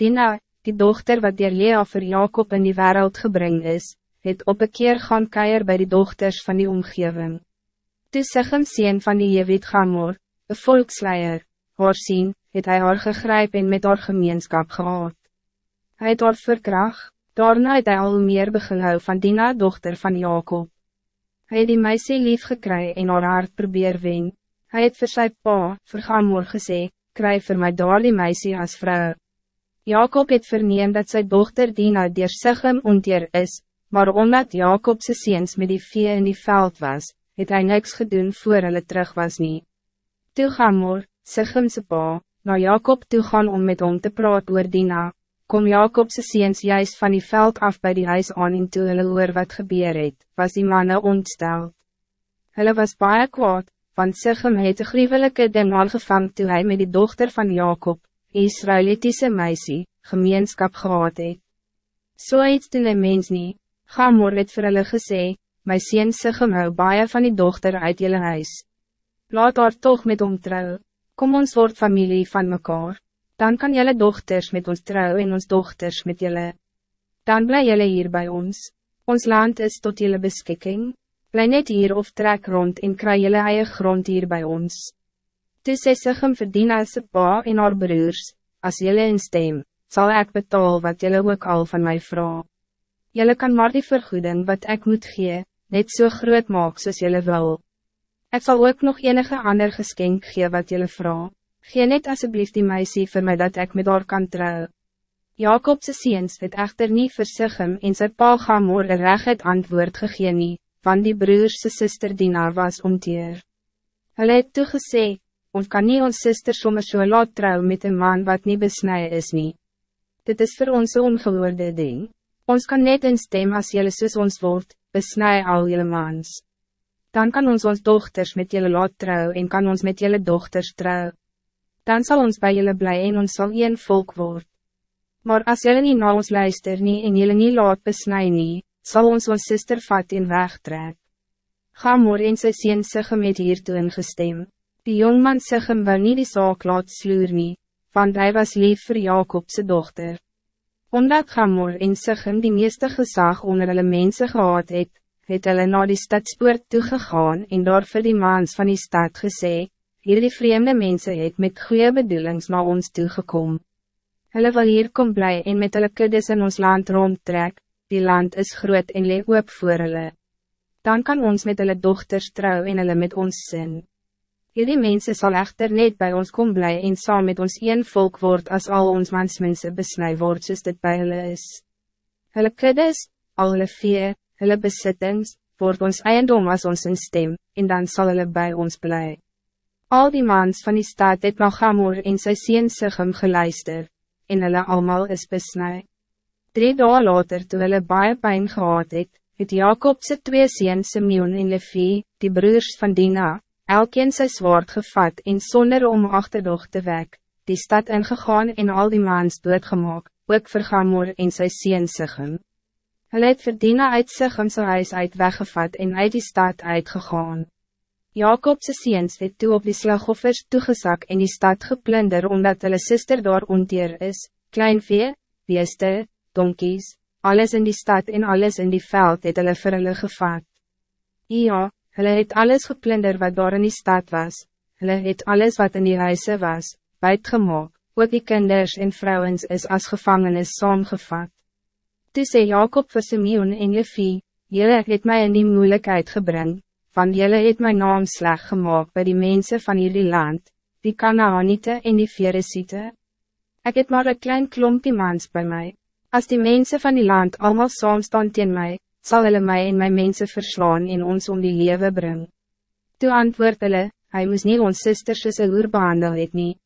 Dina, die dochter wat dier Lea voor Jacob in die wereld gebring is, het op een keer gaan keier bij die dochters van die omgeving. Toe Sichem sien van die Jewit Gamor, een volksleier, haar sien, het hij haar gegryp en met haar gemeenskap gehad. Hij het haar verkracht, daarna het hy al meer begin van Dina dochter van Jacob. Hij het die meisie lief gekry en haar hart probeer wen. Hij het vir sy pa, vir Gamor gesê, kry vir my daar die meisie as vrou. Jacob het verneem dat zijn dochter Dina dier Sichem onteer is, maar omdat Jacobse seens met die vee in die veld was, het hij niks gedoen voor hulle terug was nie. Toe Gamor, Sichemse pa, na Jacob toe gaan om met hom te praat oor Dina, kom Jacobse seens juist van die veld af bij die huis aan en toe hulle oor wat gebeur het, was die manne ontsteld. Hulle was baie kwaad, want Sichem het een gruwelijke ding aangevang toe hy met die dochter van Jacob, Israelitiese meisie, gemeenskap gehad het. So iets doen een mens nie, Gamor het vir hulle gesê, my sien Sichem hou baie van die dochter uit jullie huis. Laat haar toch met hom trouw, kom ons word familie van mekaar, dan kan jullie dochters met ons trouw en ons dochters met jullie. Dan bly jullie hier bij ons, ons land is tot jullie beschikking, bly net hier of trek rond en kry jullie eie grond hier bij ons. Toe sê Sichem verdien as pa en haar broers, as jullie instem, zal ik betaal wat jullie ook al van mij vragen. Jullie kan maar die vergoeding wat ik moet gee, net zo so groot maak soos jullie wil. Ik zal ook nog enige ander geschenk gee wat jullie vraag. Gee net alsjeblieft die meisie voor mij dat ik met haar kan trouw. Jacobse seens het echter niet versichum en sy pa Gamor een recht antwoord gegee nie, van die broerse sister Dina was omteer. Hulle het toegesê, ons kan niet ons sister sommer so laat trouw met een man wat niet besnij is nie. Dit is voor ons een ongehoorde ding. Ons kan net instem as jylle soos ons word, besnij al jylle mans. Dan kan ons ons dochters met jylle laat trouw en kan ons met jylle dochters trouw. Dan zal ons bij jylle bly en ons zal een volk word. Maar als jylle nie na ons luister nie en jylle nie laat besnij nie, zal ons ons sister vat en wegtrek. Gamor en sy sien Sigem het hiertoe ingestem. Die jongman Sigem wou nie die saak laat sloer nie, want hij was lief voor Jacobse dochter. Omdat Gamor en Sichem die meeste gezag onder hulle mense gehad het, het hulle na die stadspoort toegegaan en daar vir die maans van die stad gesê, hierdie vreemde mensen het met goede bedoelings na ons toegekom. Hulle wil hier kom bly en met hulle kuddes in ons land rondtrek, die land is groot en leek oop voor hulle. Dan kan ons met hulle dochters trouw en hulle met ons sin. Hierdie mensen zal echter net bij ons kom blij en saam met ons een volk word als al ons mansmense besnij word soos dit by hulle is. Hulle kuddes, al hulle vee, hulle besittings, word ons eiendom als ons in stem, en dan zal hulle bij ons blij. Al die mans van die stad het nog Gamor en sy sien Sigem geluister, en hulle allemaal is besnij. Drie dagen later toe hulle baie pijn gehad het, het Jacobse twee sien Simeon en Levi, die broers van Dina, elkeen sy zwaard gevat en zonder om achterdocht te wek, die stad ingegaan en al die maans doodgemaak, ook vir Gamor en sy sien Sigem. Hulle het verdiene uit Sigem sy huis uit weggevat en uit die stad uitgegaan. Jacobse seens het toe op die slagoffers toegesak en die stad geplunder omdat hulle sister daar onteer is, kleinvee, beeste, donkies, alles in die stad en alles in die veld het hulle vir hulle gevat. Ja, Hulle het alles geplunder wat daar in die stad was. Hulle het alles wat in die huise was, buitgemaak, ook die kinders en vrouwens is as gevangenis saamgevat. Toe sê Jacob vir Simeon en Levi, Julle het mij in die moeilijkheid gebring, van julle het mijn naam sleg gemaakt bij die mensen van jullie land, die Kanaanite en die Veresite. Ik heb maar een klein klompje mans bij mij. Als die mensen van die land allemaal saam staan teen mij, zal hulle mij en mijn mensen verslaan en ons om die leven brengen. Toe antwoord hulle, hy moes nie ons sisters soos een oer behandel het nie,